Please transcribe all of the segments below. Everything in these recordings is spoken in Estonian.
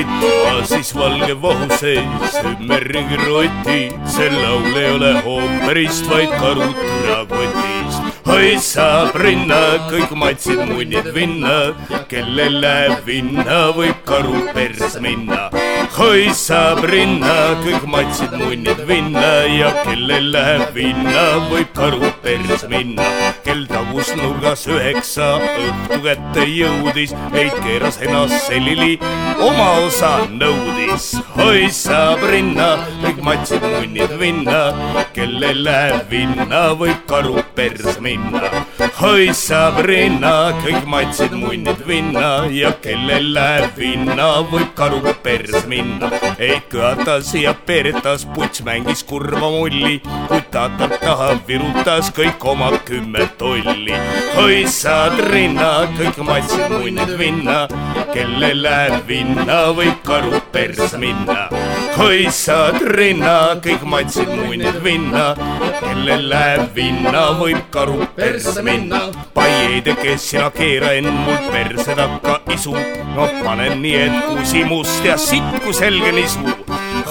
sõitma siis valge vahu sees ümberringi rotid, see laul ei ole ooperist, vaid karud türakotist. oi saab rinna, kõik matsid munnid vinna, kellel läheb vinna, võib karu perse minna oi saab rinna, kõik matsid munnid vinna ja kellel läheb vinna, võib karu perse minna. kell tagus nurgas üheksa, õhtu kätte jõudis, heit keeras ennast selili, oma osa nõudis. oi saab rinna, kõik matsid munnid vinna, kellel läheb vinna, võib karu perse minna. Oi saab rinna, kõik matsid munnid vinna ja kellel läheb vinna, võib karu perse minna minna. ei kõatas ja peretas, puts mängis kurva mulli, kui tatart taha virutas kõik oma kümme tolli. oi saad rinna, kõik matsid munnid vinna, kellel läheb vinna, võib karu perse minna. Oi saad rinna, kõik matsid munnid vinna, kellel läheb vinna, võib karu perse minna. paieid, kes sina keera enne mul perse takka isu, no panen nii, et kusimust ja sitt kui selge nisu.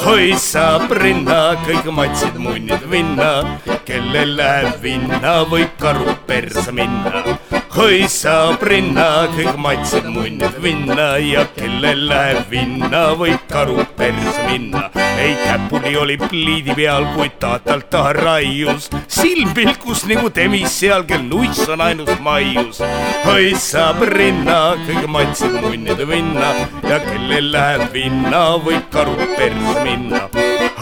oi saab rinna, kõik matsid munnid vinna, kellel läheb vinna, võib karu perse minna. Oi saab rinna, kõik matsid munnid vinna ja kellel läheb vinna, võib karu perse minna. Ei käpuli oli pliidi peal, kuid tatalt ta raius, silm pilkus nagu temis seal, kel nuiss on ainus maius. oi saab rinna, kõik matsid munnid vinna ja kellel läheb vinna, võib karu perse minna.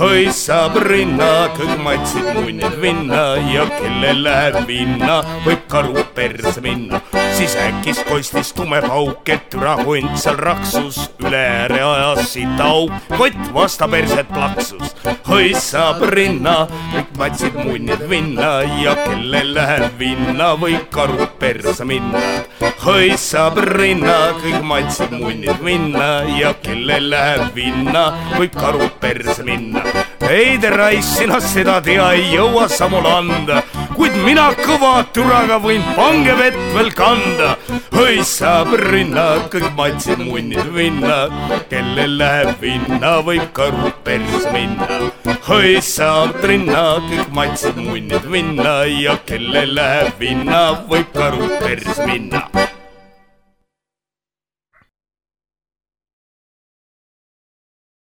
oi saab rinna, kõik matsid munnid vinna ja kellel läheb vinna, võib karu perse minna. siis äkis kostis tume pauk, et türahunt seal raksus, üle ääre ajas sitaauk, kott vastu perset plaksus. oi saab rinna, kõik matsid munnid vinna ja kellel läheb vinna, võib karu perse minna. oi saab rinna, kõik matsid munnid vinna ja kellel läheb vinna, võib karu perse minna. ei te raisk, sina seda tea ei jõua sa mulle anda, kuid mina kõva türaga võin pange vett veel kanda. oi saab rinna, kõik matsid munnid vinna, kellel läheb vinna, võib karu perse minna. oi saab rinna, kõik matsid munnid vinna ja kellel läheb vinna, võib karu perse minna